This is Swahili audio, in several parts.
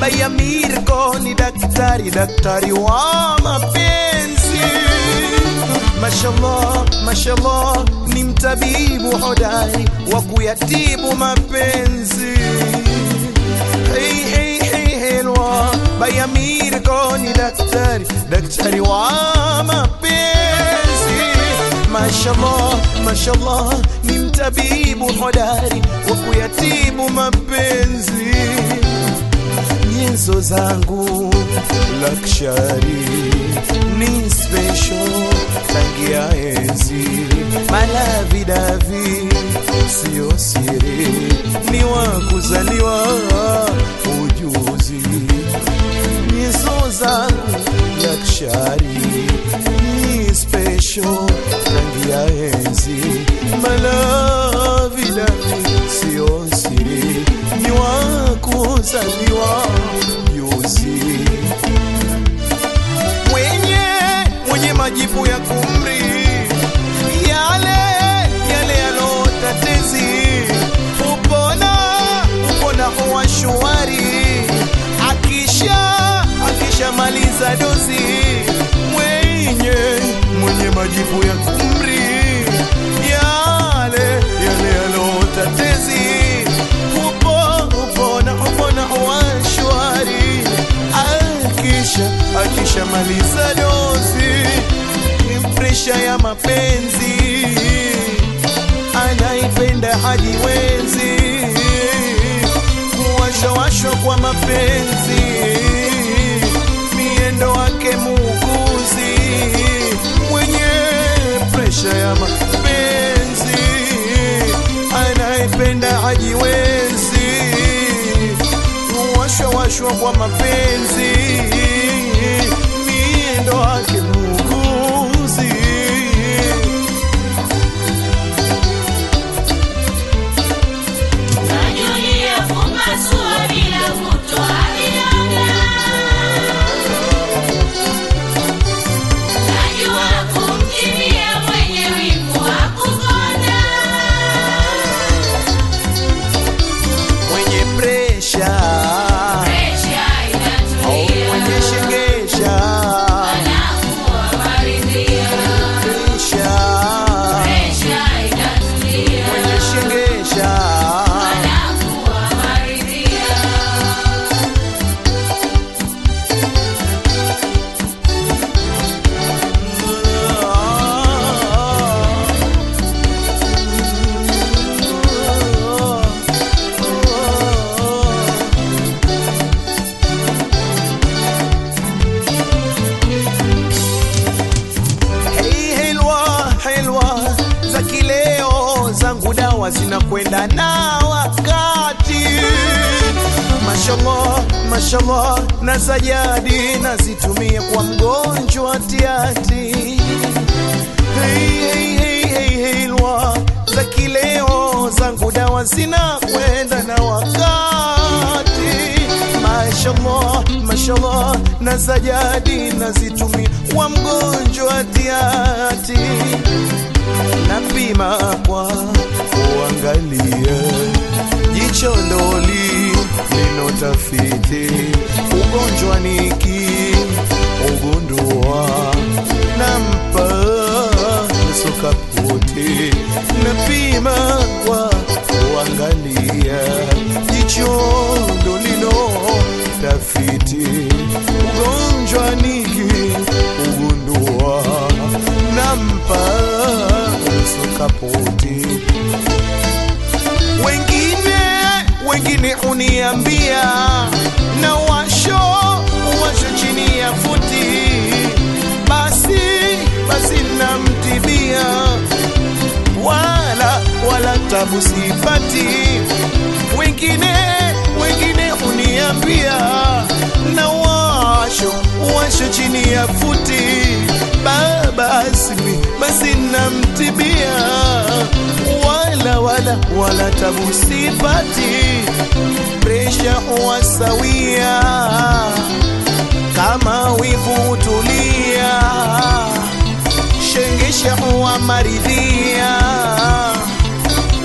Baya Mirko ni daktari, daktari wa mapenzi. Mashallah, mashallah, ni mtabibu hodari wa kuyatibu mapenzi. Hey, hey, hey, helwa Baya Mirko ni daktari, daktari wa mapenzi. Mashallah, mashallah, ni mtabibu hodari wa kuyatibu mapenzi nyenzo zangu lakshari ni special tangia enzi malavidavi sio siri ni wa kuzaliwa ujuzi nyenzo zangu lakshari ni special tangia enzi malavidavi kuzaliwa juzi. mwenye mwenye majibu ya kumri yale yale yalotatezi upona upona huwa shwari akisha akisha maliza dozi akisha maliza dozi ni presha ya mapenzi. Anaipenda hajiwezi kuwashawashwa kwa mapenzi. Miendo wake muuguzi. Mwenye presha ya mapenzi. Anaipenda hajiwezi kuwashawashwa kwa mapenzi miendo na sajadi nazitumia kwa mgonjwa tiati. Hey, hey, hey, hey, hey, lwa za kileo zangu dawa zina kwenda na wakati. Mashallah mashallah na sajadi nazitumia kwa mgonjwa tiati. Napima kwa kuangalia jicho ndoli linotafiti ugonjwa niki ugundua nampa sukapoti napima kwa kuangalia jicho ndo linotafiti ugonjwa niki ugundua nampa wengine wengine uniambia na washo washo chini ya futi. Basi basi namtibia wala wala tabu sipati. Wengine wengine uniambia na washo washo chini ya futi. Baba asimi basi namtibia. Wala wala wala tabu presha wasawia. Kama wivu tulia shengesha huwa maridhia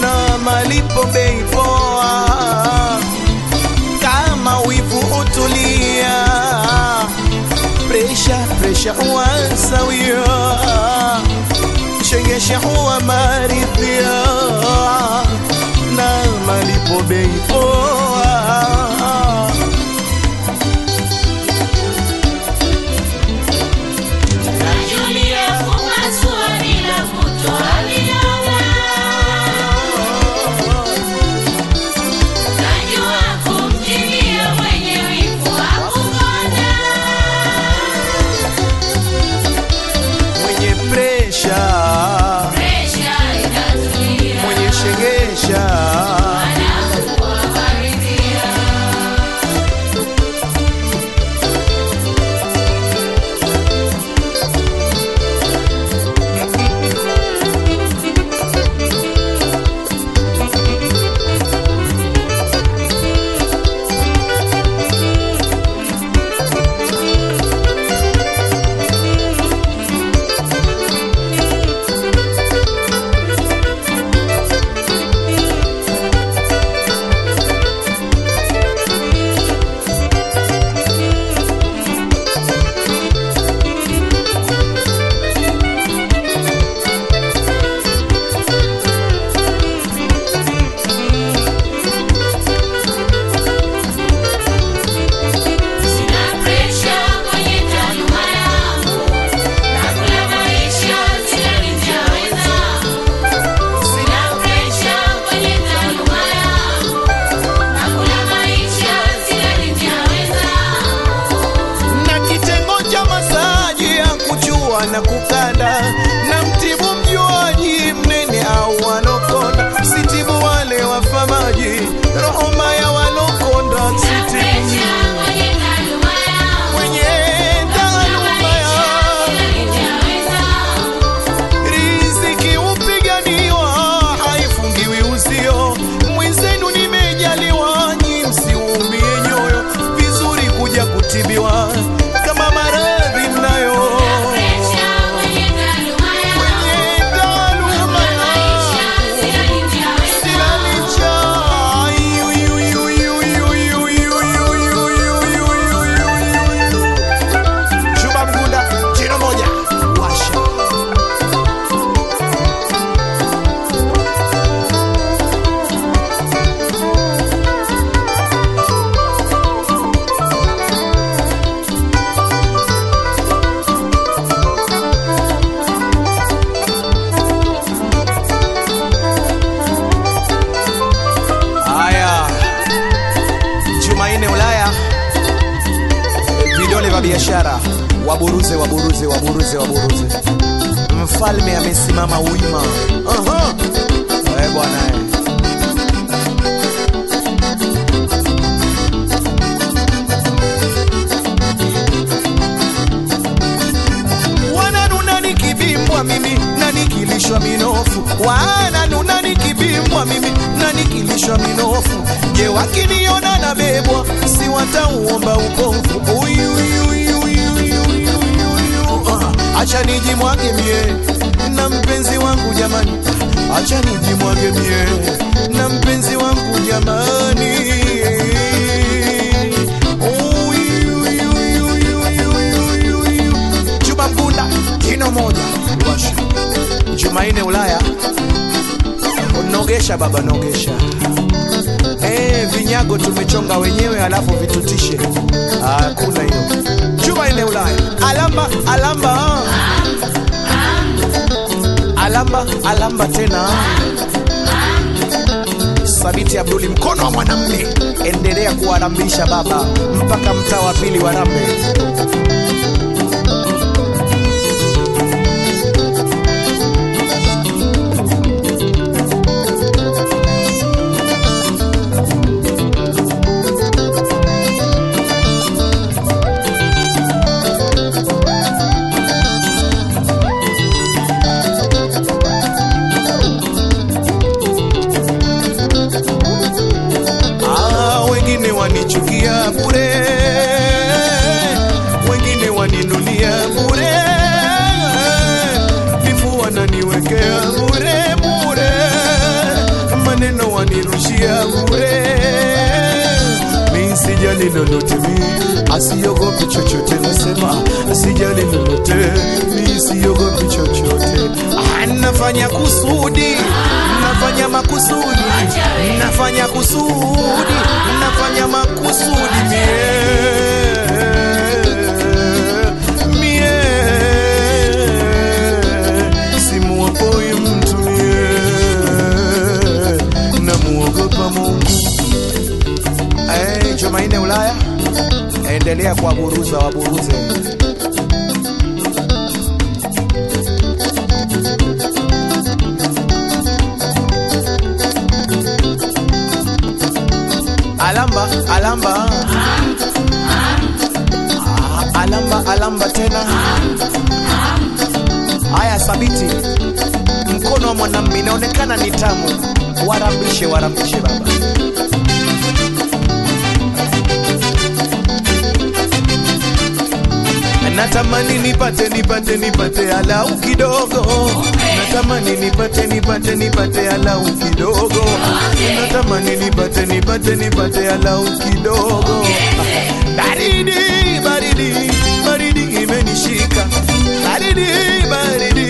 na malipo bei poa presha presha huwa sawia shengesha huwa maridhia na malipo bei mfalme amesimama wima. Aha. Bwana wananuna nikivimbwa mimi na nikilishwa minofu, wananuna ni nikivimbwa mimi na nikilishwa minofu. Je, wakiniona nabebwa si watauomba ukovu uyuyuyu acha nijimwage mie na mpenzi wangu jamani acha nijimwage mie na mpenzi wangu jamani. Juma Mgunda jino moja Washa. Ulaya nogesha baba nogesha Eh, vinyago tumechonga wenyewe alafu vitutishe. Hakuna hiyo. Juma ile Ulaya. Alamba, alamba. Alamba, alamba tena. Sabiti Abduli, mkono wa mwanamme, endelea kuwarambisha baba mpaka mtaa wa pili warambe. Ah, sijali lolote, mi siogopi chochote. Ah, nafanya kusudi, nafanya makusudi, nafanya kusudi, nafanya makusudi mie mie simuopoi mtu mie namuogopa Mungu. Eh, Jumanne Ulaya, endelea kuwaburuza waburuze. Alamba, alamba. Alamba tena. Haya, Sabiti, mkono wa mwanamume inaonekana ni tamu. Warambishe, warambishe baba. Natamani nipate nipate nipate alau kidogo, natamani nipate nipate nipate alau kidogo, natamani nipate nipate nipate alau kidogo. Baridi baridi baridi imenishika, baridi baridi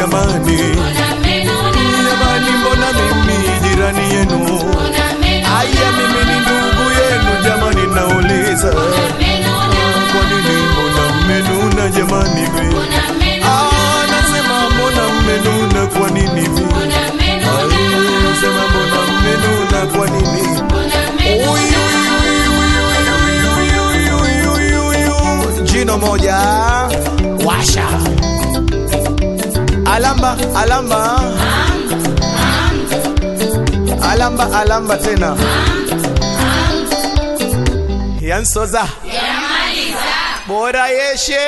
jamani? Jamani, mbona mimi jirani yenu? Aya, mimi ni ndugu yenu jamani, nauliza kwa nini mbona mmenuna jamani? Ah, nasema mbona mmenuna kwa nini? Jino moja washa alamba alamba. Alamba alamba tena. Yansoza. Bora yeshe